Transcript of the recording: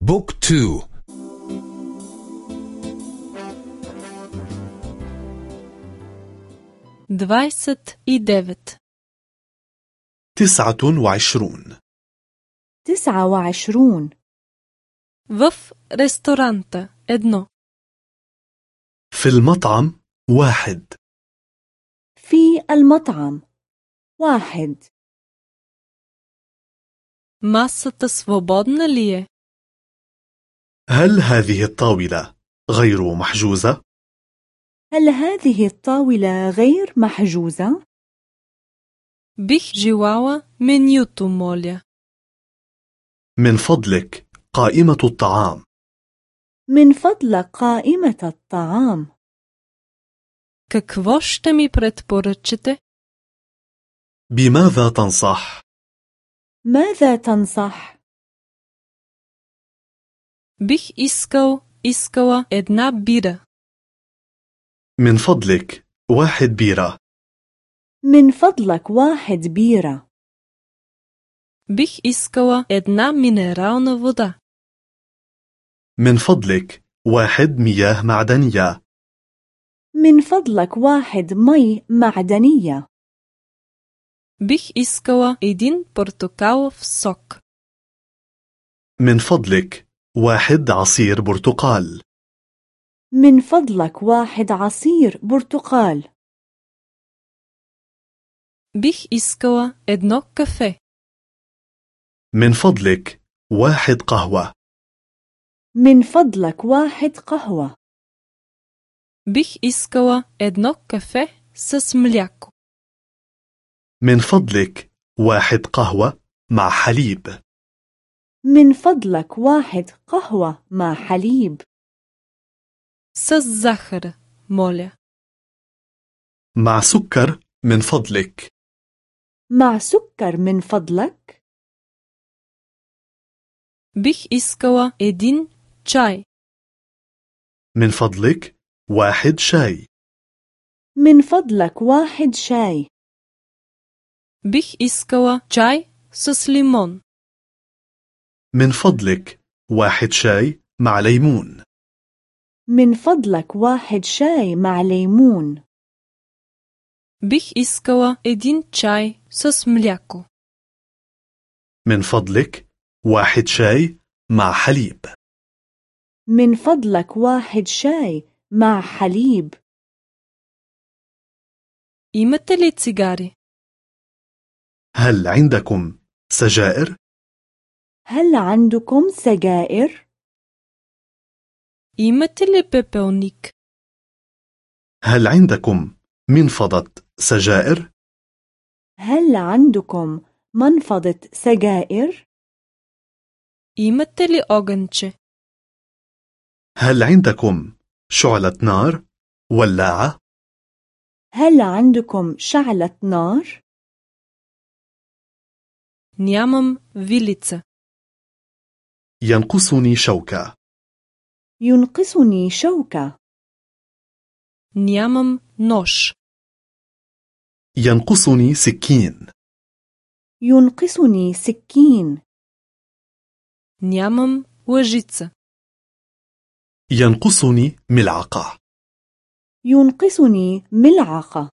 بوك تو двадесет и девет تسعة وعشرون تسعة وعشرون в ресторанта едно في المطعم واحد في المطعم واحد масата свободна ли е هل هذه الطاولة غير محجوزة؟ هل هذه الطاولة غير محجوزة؟ بيخ جواوا من моля. من فضلك قائمة الطعام. من فضلك قائمة الطعام. Какво ще ми предпоръчате? بماذا تنصح؟ ماذا تنصح؟ бих искал искала една бира من فضلك واحد بيرة من فضلك واحد بيرة бих искала една минерална вода من فضلك واحد مياه معدنية من فضلك واحد مي معدنية бих искала един портокалов сок من فضلك واحد عصير برتقال من فضلك واحد عصير برتقال бих искала едно кафе من فضلك واحد قهوة من فضلك واحد قهوة бих искала едно кафе с мляко من فضلك واحد قهوة مع حليب من فضلك واحد قهوة مع حليب с захар моля مع سكر من فضلك مع سكر من فضلك бих искала един чай من فضلك واحد شاي من فضلك واحد شاي бих искала чай с лимон من فضلك واحد شاي مع ليمون من فضلك واحد شاي مع ليمون бих искала един чай с мляко من фадлик واحد شاي مع حليب من فضلك واحد شاي مع حليب имате ли цигари هل عندكم سجائر؟ هل عندكم سجائر؟ имате ли пепелник هل عندكم منفضة سجائر؟ هل عندكم منفضة سجائر؟ имате ли огънче هل عندكم شعلة نار؟ ولاعة؟ هل عندكم شعلة نار؟ нямам вилица ينقصني شوكة. ينقصني شوكة. Нямам нож. ينقصني سكين. ينقصني سكين. Нямам лъжица ينقصني ملعقة. ينقصني ملعقة.